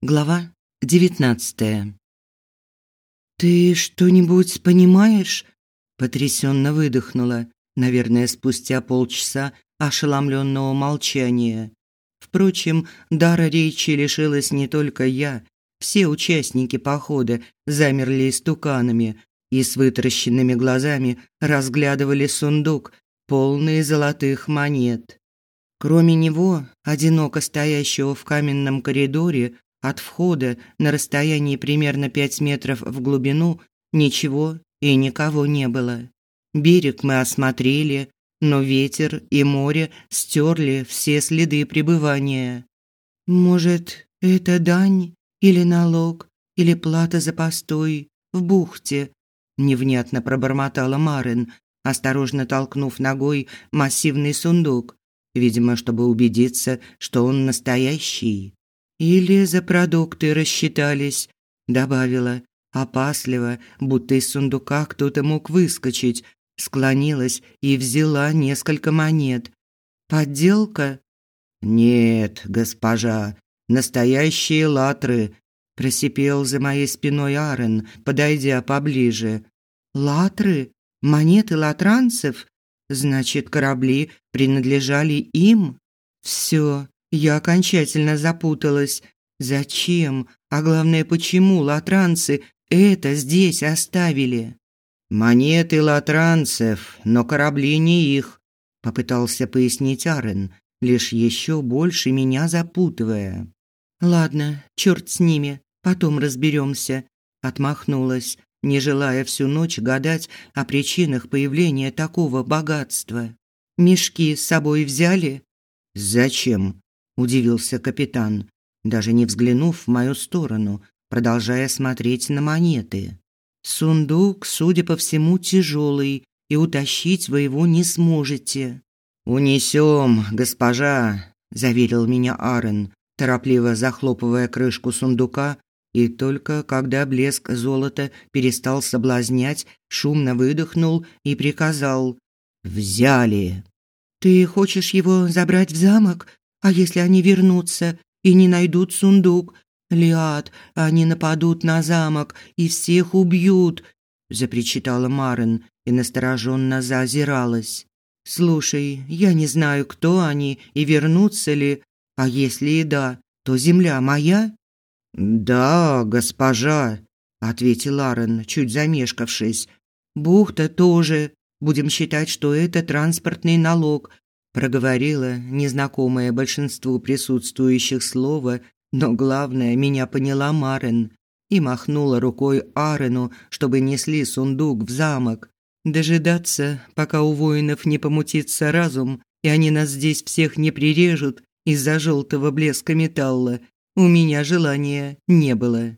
Глава девятнадцатая. Ты что-нибудь понимаешь? потрясенно выдохнула, наверное, спустя полчаса ошеломленного молчания. Впрочем, дара речи лишилась не только я. Все участники похода замерли истуканами и с вытаращенными глазами разглядывали сундук, полный золотых монет. Кроме него, одиноко стоящего в каменном коридоре, от входа на расстоянии примерно пять метров в глубину ничего и никого не было. Берег мы осмотрели, но ветер и море стерли все следы пребывания. Может, это дань или налог, или плата за постой в бухте? Невнятно пробормотала Марин, осторожно толкнув ногой массивный сундук, видимо, чтобы убедиться, что он настоящий. Или за продукты рассчитались, добавила, опасливо, будто из сундука кто-то мог выскочить, склонилась и взяла несколько монет. Подделка? Нет, госпожа, настоящие латры, просипел за моей спиной Арен, подойдя поближе. Латры? Монеты латранцев? Значит, корабли принадлежали им? Все, я окончательно запуталась. Зачем, а главное, почему латранцы это здесь оставили? Монеты латранцев, но корабли не их, попытался пояснить Арен, лишь еще больше меня запутывая. Ладно, черт с ними, потом разберемся. отмахнулась, не желая всю ночь гадать о причинах появления такого богатства. Мешки с собой взяли? Зачем? Удивился капитан, даже не взглянув в мою сторону, продолжая смотреть на монеты. Сундук, судя по всему, тяжелый, и утащить вы его не сможете. Унесем, госпожа, заверил меня Арен, торопливо захлопывая крышку сундука, и только когда блеск золота перестал соблазнять, шумно выдохнул и приказал: "Взяли". Ты хочешь его забрать в замок? А если они вернутся и не найдут сундук? Лиад, они нападут на замок и всех убьют, запричитала Марин и настороженно заозиралась. Слушай, я не знаю, кто они и вернутся ли, а если и да, то земля моя? Да, госпожа, ответил Арен, чуть замешкавшись. Бухта тоже. Будем считать, что это транспортный налог, проговорила незнакомое большинству присутствующих слово, но главное, меня поняла Марен и махнула рукой Арену, чтобы несли сундук в замок. Дожидаться, пока у воинов не помутится разум, и они нас здесь всех не прирежут из-за желтого блеска металла, у меня желания не было.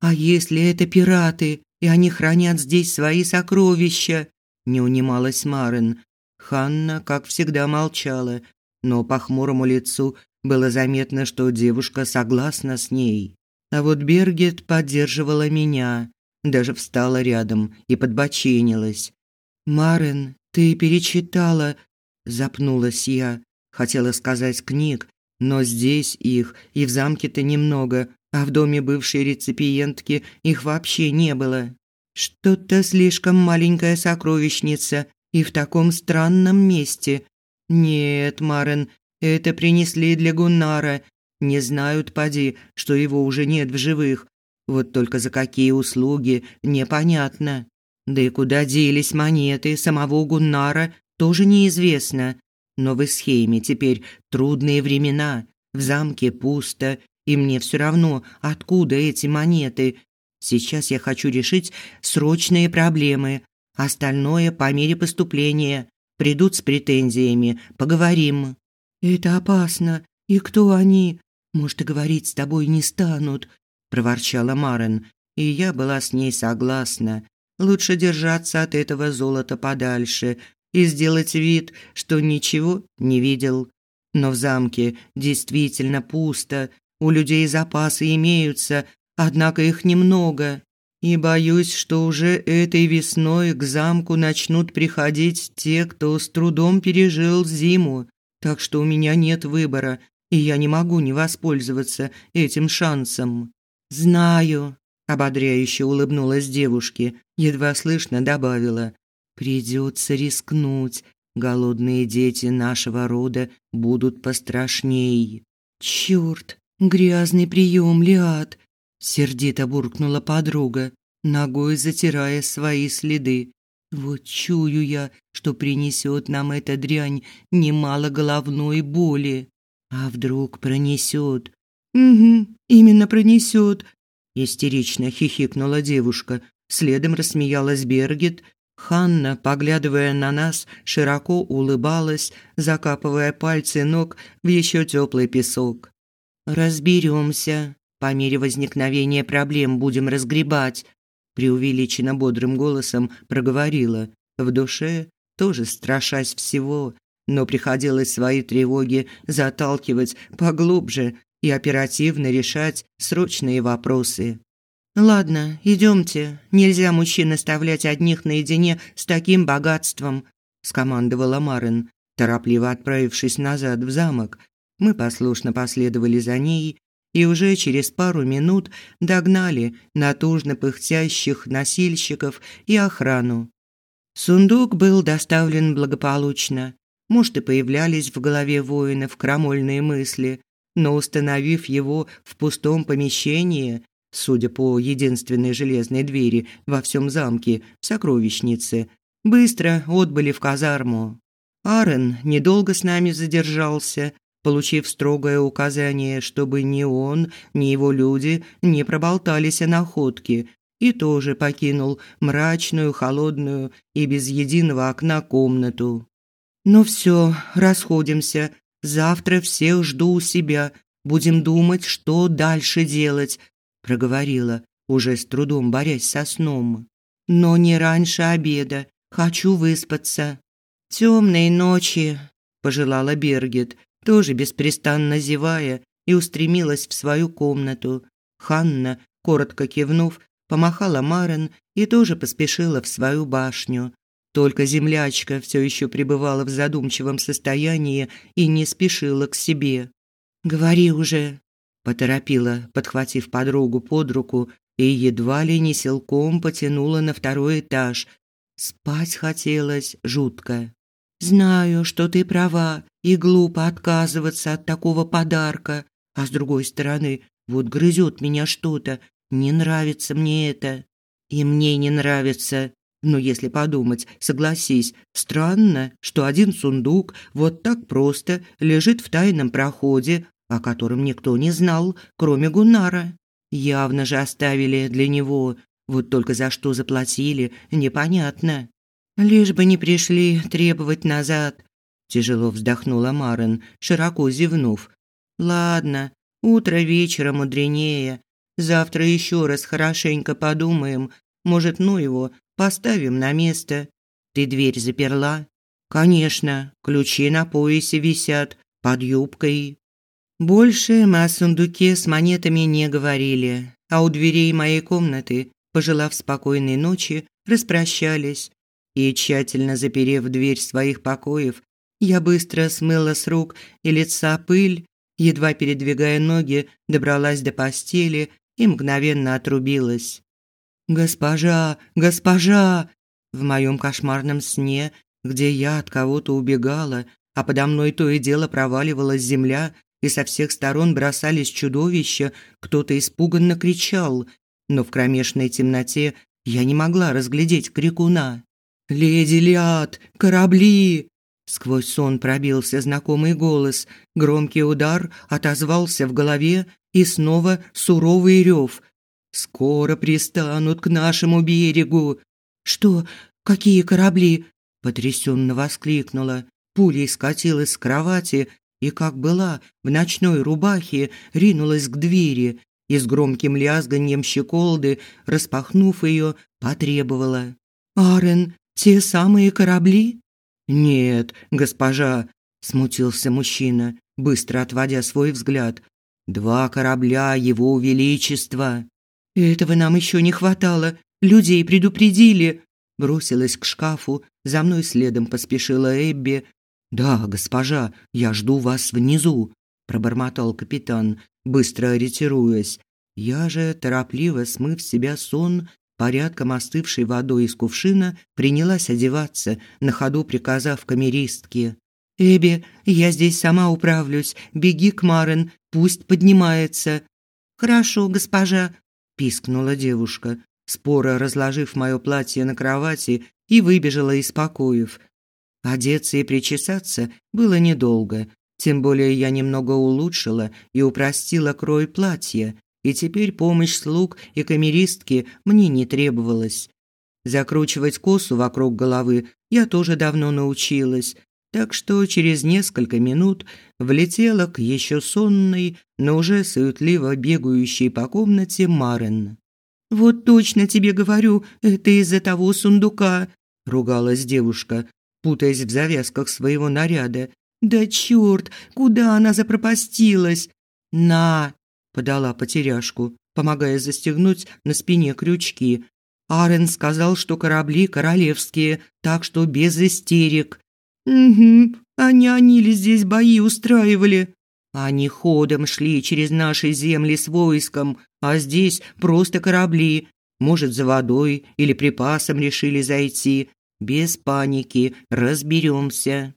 А если это пираты, и они хранят здесь свои сокровища? Не унималась Марен, Ханна, как всегда, молчала, но по хмурому лицу было заметно, что девушка согласна с ней. А вот Бергет поддерживала меня, даже встала рядом и подбоченилась. «Марен, ты перечитала?» – запнулась я. Хотела сказать книг, но здесь их и в замке-то немного, а в доме бывшей реципиентки их вообще не было. Что-то слишком маленькая сокровищница и в таком странном месте. Нет, Марен, это принесли для Гуннара. Не знают поди, что его уже нет в живых. Вот только за какие услуги непонятно. Да и куда делись монеты самого Гуннара, тоже неизвестно. Но в Исхейме теперь трудные времена. В замке пусто, и мне все равно, откуда эти монеты. Сейчас я хочу решить срочные проблемы, Остальное по мере поступления. Придут с претензиями, поговорим. Это опасно. И кто они? Может, и говорить с тобой не станут, проворчала Марен, и я была с ней согласна. Лучше держаться от этого золота подальше и сделать вид, что ничего не видел. Но в замке действительно пусто. У людей запасы имеются, однако их немного. И боюсь, что уже этой весной к замку начнут приходить те, кто с трудом пережил зиму. Так что у меня нет выбора. и я не могу не воспользоваться этим шансом. Знаю, ободряюще улыбнулась девушке, едва слышно добавила: придется рискнуть. Голодные дети нашего рода будут пострашней. Чёрт, грязный прием, Лиад, сердито буркнула подруга, ногой затирая свои следы. Вот чую я, что принесет нам эта дрянь немало головной боли. А вдруг пронесет? Угу, именно пронесет. Истерично хихикнула девушка. Следом рассмеялась Бергет, Ханна, поглядывая на нас, широко улыбалась, закапывая пальцы ног в еще теплый песок. Разберемся. По мере возникновения проблем будем разгребать, преувеличенно бодрым голосом проговорила. В душе тоже страшась всего, но приходилось свои тревоги заталкивать поглубже и оперативно решать срочные вопросы. Ладно, идемте. Нельзя мужчин оставлять одних наедине с таким богатством, скомандовала Марин, торопливо отправившись назад в замок. Мы послушно последовали за ней и уже через пару минут догнали натужно пыхтящих носильщиков и охрану. Сундук был доставлен благополучно. Может, и появлялись в голове воинов крамольные мысли, но установив его в пустом помещении, судя по единственной железной двери во всем замке, сокровищнице, быстро отбыли в казарму. Арен недолго с нами задержался, получив строгое указание, чтобы ни он, ни его люди не проболтались о находке, и тоже покинул мрачную, холодную и без единого окна комнату. «Ну все, расходимся. Завтра всех жду у себя. Будем думать, что дальше делать проговорила, уже с трудом борясь со сном. Но не раньше обеда. Хочу выспаться. Темной ночи, пожелала Бергет, тоже беспрестанно зевая, и устремилась в свою комнату. Ханна, коротко кивнув, помахала Марен и тоже поспешила в свою башню. Только землячка все еще пребывала в задумчивом состоянии и не спешила к себе. «Говори уже», поторопила, подхватив подругу под руку и едва ли не силком потянула на второй этаж. Спать хотелось жутко. Знаю, что ты права, и глупо отказываться от такого подарка, а с другой стороны, вот грызет меня что-то, не нравится мне это. И мне не нравится. Но если подумать, согласись, странно, что один сундук вот так просто лежит в тайном проходе, о котором никто не знал, кроме Гуннара. Явно же оставили для него, вот только за что заплатили, непонятно. Лишь бы не пришли требовать назад. Тяжело вздохнула Марен, широко зевнув. Ладно, утро вечера мудренее. Завтра еще раз хорошенько подумаем. Может, ну его, поставим на место. Ты дверь заперла? Конечно, ключи на поясе висят, под юбкой. Больше мы о сундуке с монетами не говорили, а у дверей моей комнаты, пожелав спокойной ночи, распрощались. И тщательно заперев дверь своих покоев, я быстро смыла с рук и лица пыль, едва передвигая ноги, добралась до постели и мгновенно отрубилась. «Госпожа! Госпожа!» В моем кошмарном сне, где я от кого-то убегала, а подо мной то и дело проваливалась земля, и со всех сторон бросались чудовища, кто-то испуганно кричал, но в кромешной темноте я не могла разглядеть крикуна. «Леди Лиад! Корабли!» Сквозь сон пробился знакомый голос, громкий удар отозвался в голове и снова суровый рев. «Скоро пристанут к нашему берегу!» «Что? Какие корабли?» потрясенно воскликнула. Пулей скатилась с кровати и, как была, в ночной рубахе ринулась к двери и с громким лязганьем щеколды, распахнув ее, потребовала. «Арен, те самые корабли?» «Нет, госпожа», – смутился мужчина, быстро отводя свой взгляд. «Два корабля его величества». «Этого нам еще не хватало. Людей предупредили». Бросилась к шкафу, за мной следом поспешила Эбби, «Да, госпожа, я жду вас внизу», пробормотал капитан, быстро ретируясь. Я же, торопливо смыв себя сон, порядком остывшей водой из кувшина, принялась одеваться, на ходу приказав камеристке. «Эбби, я здесь сама управлюсь. Беги к Марен, пусть поднимается». «Хорошо, госпожа», – пискнула девушка, споро разложив мое платье на кровати и выбежала из покоев. Одеться и причесаться было недолго, тем более я немного улучшила и упростила крой платья, и теперь помощь слуг и камеристки мне не требовалась. Закручивать косу вокруг головы я тоже давно научилась, так что через несколько минут влетела к еще сонной, но уже суетливо бегающей по комнате Марен. «Вот точно тебе говорю, это из-за того сундука», – ругалась девушка, путаясь в завязках своего наряда. «Да черт, куда она запропастилась?» «На!» – подала потеряшку, помогая застегнуть на спине крючки. Арен сказал, что корабли королевские, так что без истерик. «Угу, они они ли здесь бои устраивали?» Они ходом шли через наши земли с войском, а здесь просто корабли. Может, за водой или припасом решили зайти. Без паники, разберемся.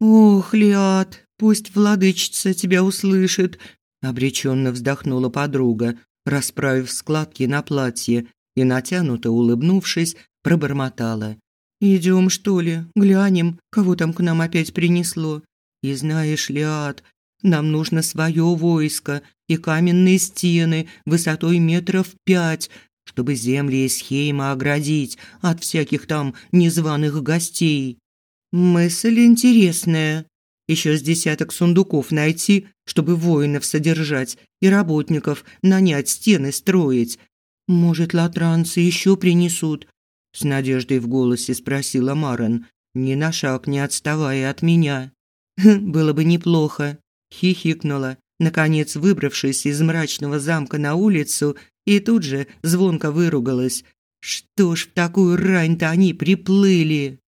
Ох, Лиад, пусть владычица тебя услышит, обреченно вздохнула подруга, расправив складки на платье и натянуто улыбнувшись, пробормотала: Идем, что ли, глянем, кого там к нам опять принесло. И знаешь, Лиад, нам нужно свое войско и каменные стены высотой метров пять, чтобы земли из Хейма оградить от всяких там незваных гостей. Мысль интересная. Еще с десяток сундуков найти, чтобы воинов содержать и работников нанять стены строить. Может, латранцы еще принесут? С надеждой в голосе спросила Марен, ни на шаг не отставая от меня. Было бы неплохо хихикнула, наконец выбравшись из мрачного замка на улицу, и тут же звонко выругалась. Что ж в такую рань-то они приплыли?